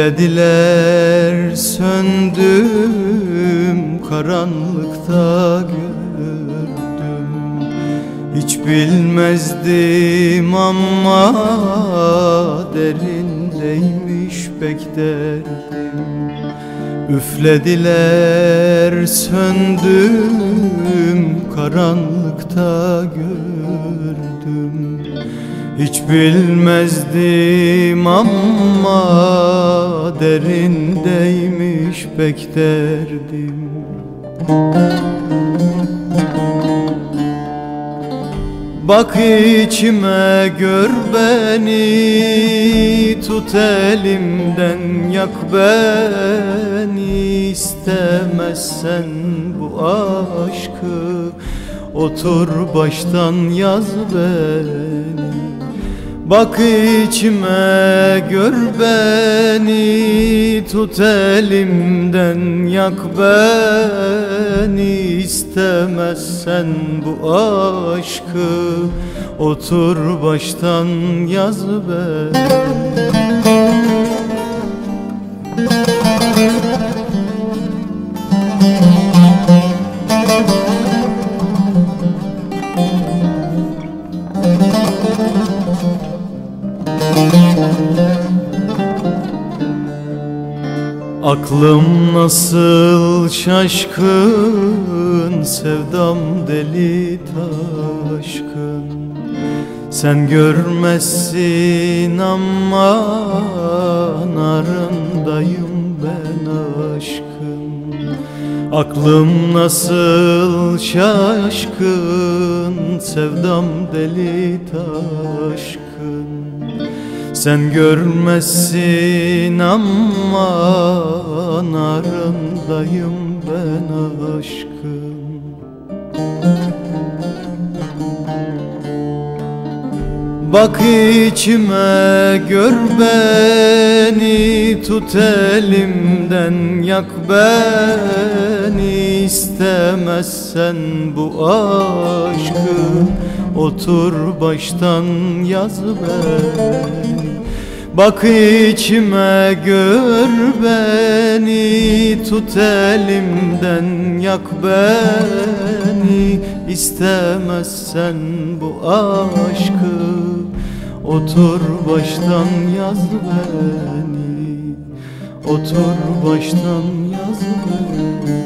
Üflediler söndüm karanlıkta gördüm Hiç bilmezdim ama derindeymiş pek derdim. Üflediler söndüm karanlıkta gördüm Hiç bilmezdim ama derindeymiş pek derdim. Bak içime gör beni Tut elimden yak beni. İstemezsen bu aşkı Otur baştan yaz beni Bak içime gör beni Tut elimden yak beni. İstemezsen bu aşkı Otur baştan yaz beni Aklım nasıl şaşkın Sevdam deli taşkın. Sen görmezsin ama Narındayım ben aşkın. Aklım nasıl şaşkın Sevdam deli taşkın sen görmezsin ama narındayım ben aşkım. Bak içime gör beni Tut elimden yak beni. İstemezsen bu aşkı Otur baştan yaz beni Bak içime gör beni Tut elimden yak beni. İstemezsen bu aşkı Otur baştan yaz beni. Otur baştan yaz beni